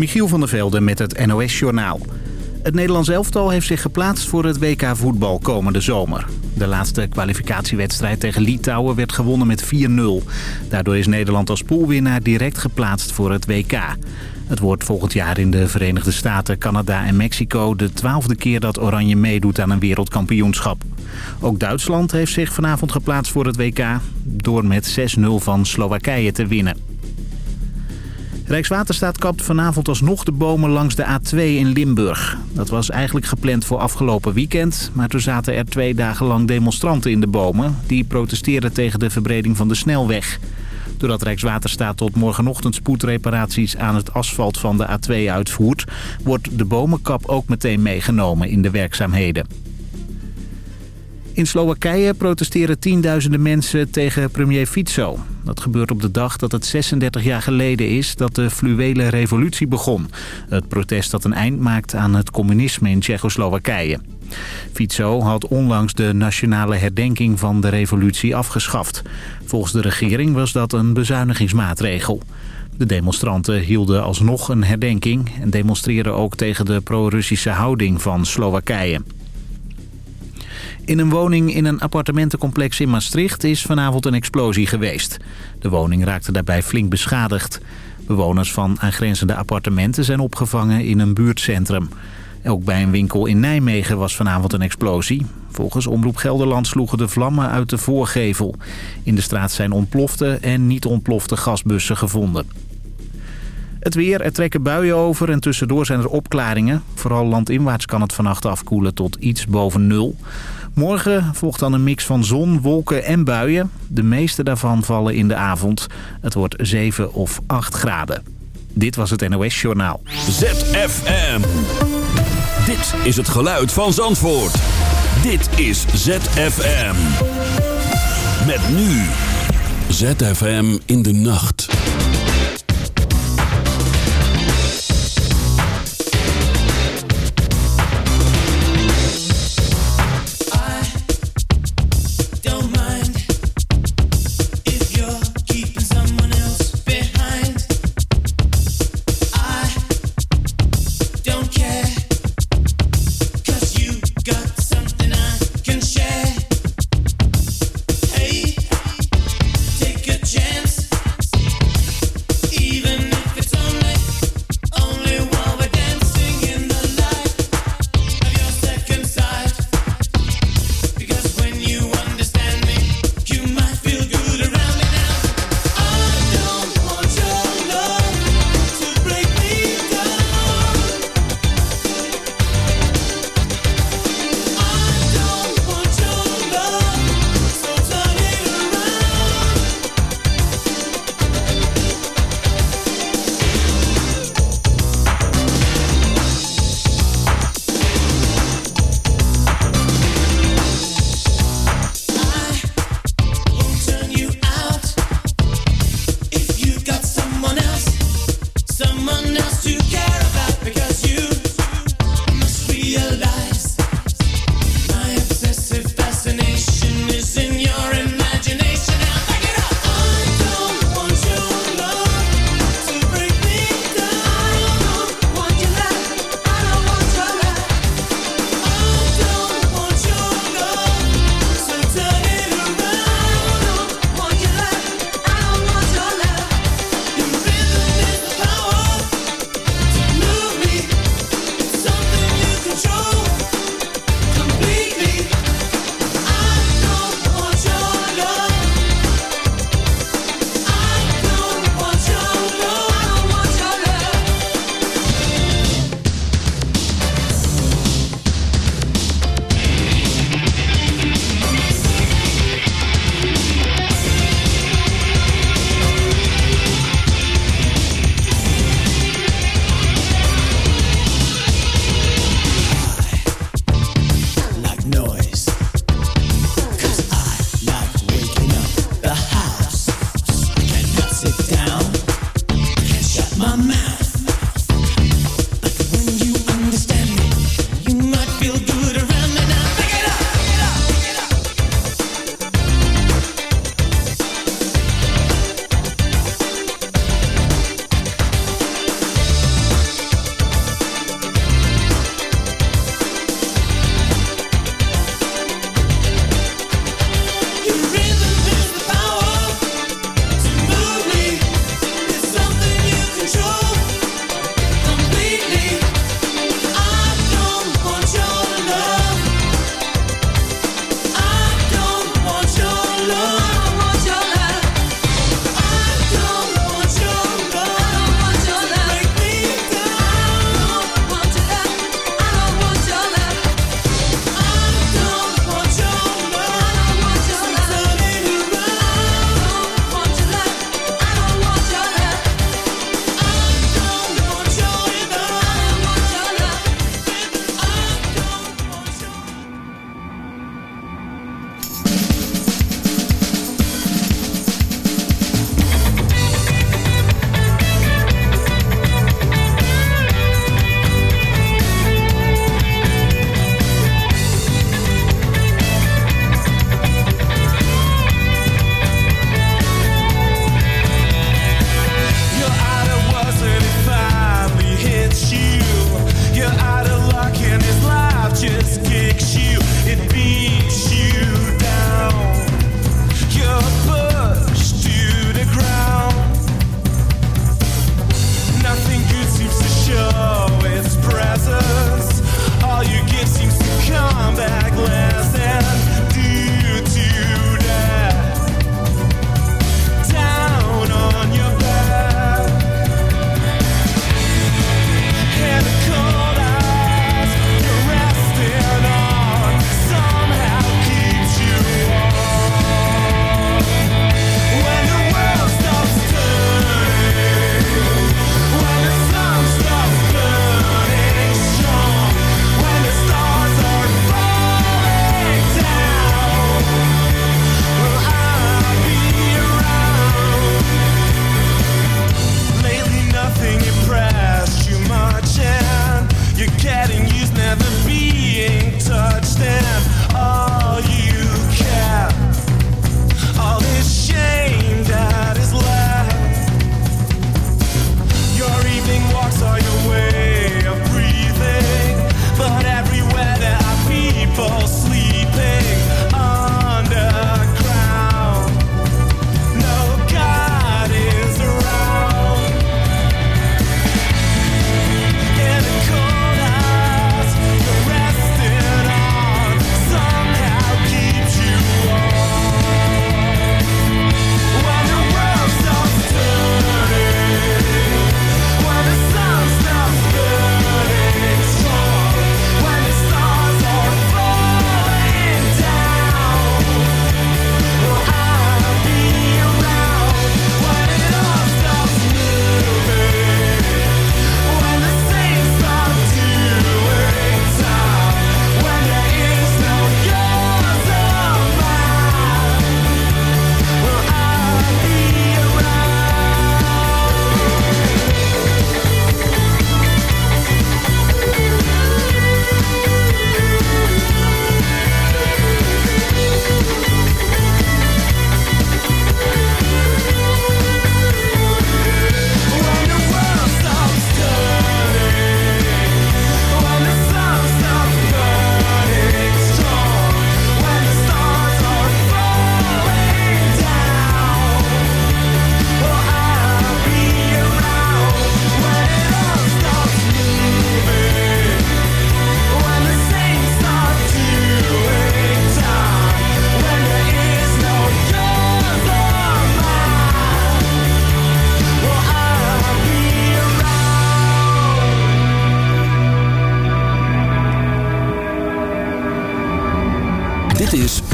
Michiel van der Velde met het NOS-journaal. Het Nederlands elftal heeft zich geplaatst voor het WK voetbal komende zomer. De laatste kwalificatiewedstrijd tegen Litouwen werd gewonnen met 4-0. Daardoor is Nederland als poolwinnaar direct geplaatst voor het WK. Het wordt volgend jaar in de Verenigde Staten, Canada en Mexico... de twaalfde keer dat Oranje meedoet aan een wereldkampioenschap. Ook Duitsland heeft zich vanavond geplaatst voor het WK... door met 6-0 van Slowakije te winnen. Rijkswaterstaat kapt vanavond alsnog de bomen langs de A2 in Limburg. Dat was eigenlijk gepland voor afgelopen weekend, maar toen zaten er twee dagen lang demonstranten in de bomen. Die protesteerden tegen de verbreding van de snelweg. Doordat Rijkswaterstaat tot morgenochtend spoedreparaties aan het asfalt van de A2 uitvoert... wordt de bomenkap ook meteen meegenomen in de werkzaamheden. In Slowakije protesteren tienduizenden mensen tegen premier Fico. Dat gebeurt op de dag dat het 36 jaar geleden is dat de fluwele revolutie begon. Het protest dat een eind maakt aan het communisme in Tsjechoslowakije. Fico had onlangs de nationale herdenking van de revolutie afgeschaft. Volgens de regering was dat een bezuinigingsmaatregel. De demonstranten hielden alsnog een herdenking en demonstreerden ook tegen de pro-Russische houding van Slowakije. In een woning in een appartementencomplex in Maastricht is vanavond een explosie geweest. De woning raakte daarbij flink beschadigd. Bewoners van aangrenzende appartementen zijn opgevangen in een buurtcentrum. Ook bij een winkel in Nijmegen was vanavond een explosie. Volgens Omroep Gelderland sloegen de vlammen uit de voorgevel. In de straat zijn ontplofte en niet ontplofte gasbussen gevonden. Het weer, er trekken buien over en tussendoor zijn er opklaringen. Vooral landinwaarts kan het vannacht afkoelen tot iets boven nul. Morgen volgt dan een mix van zon, wolken en buien. De meeste daarvan vallen in de avond. Het wordt 7 of 8 graden. Dit was het NOS Journaal. ZFM. Dit is het geluid van Zandvoort. Dit is ZFM. Met nu. ZFM in de nacht.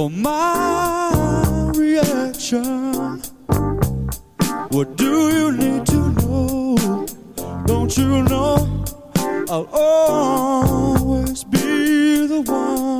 For my reaction. What do you need to know? Don't you know I'll always be the one?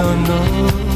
Don't know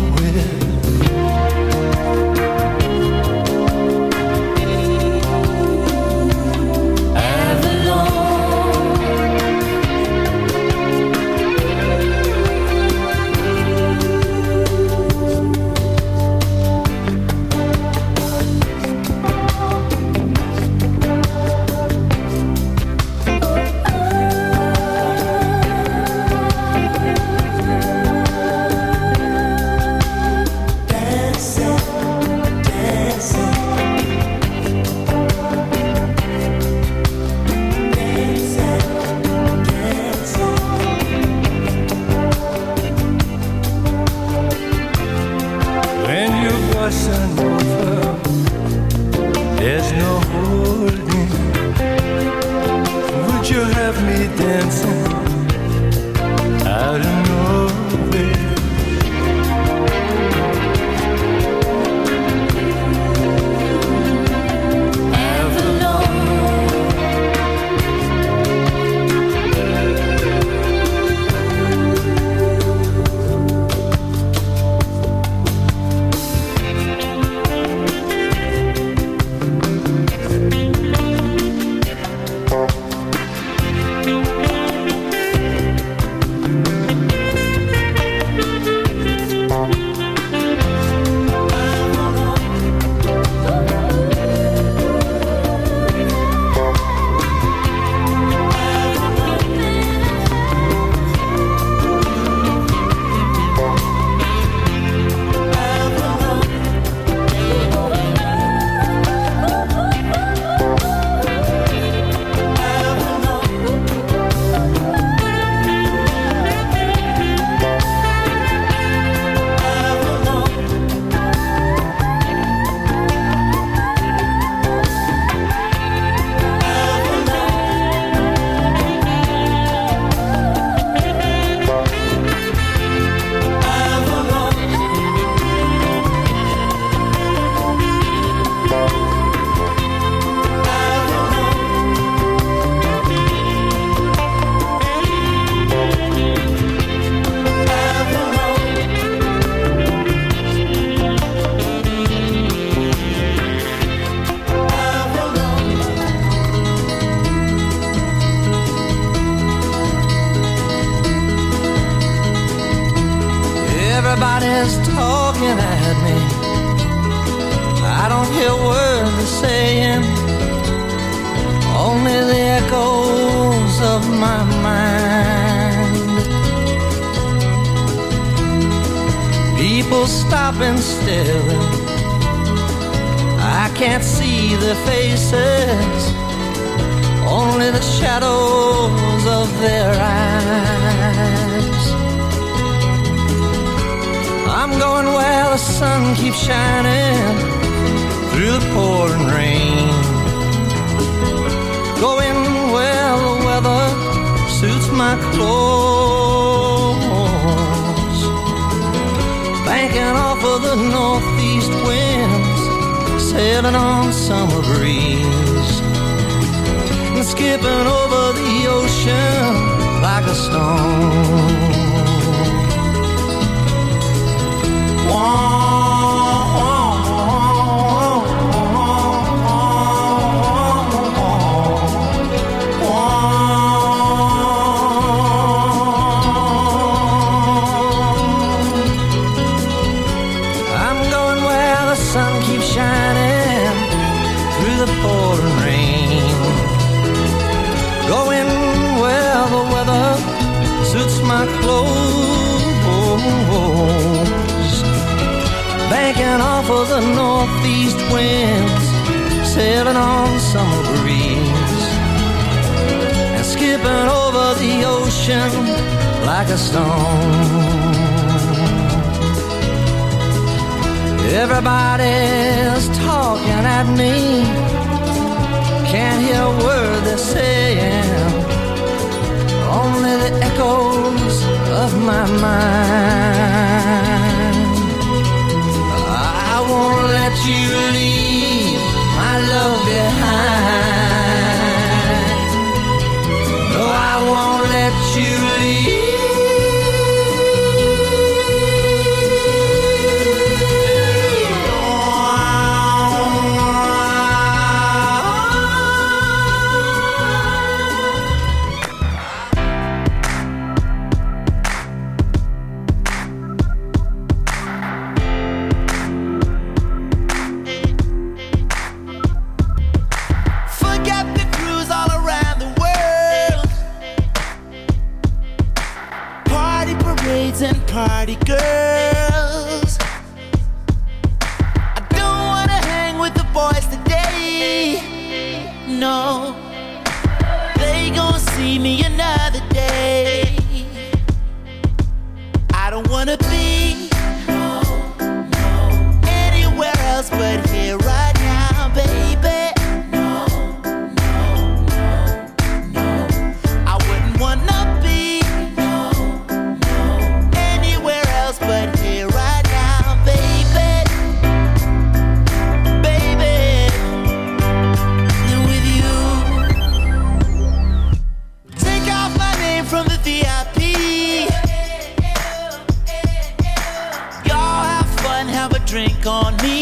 no. They gon' see me another day. I don't wanna be. on me.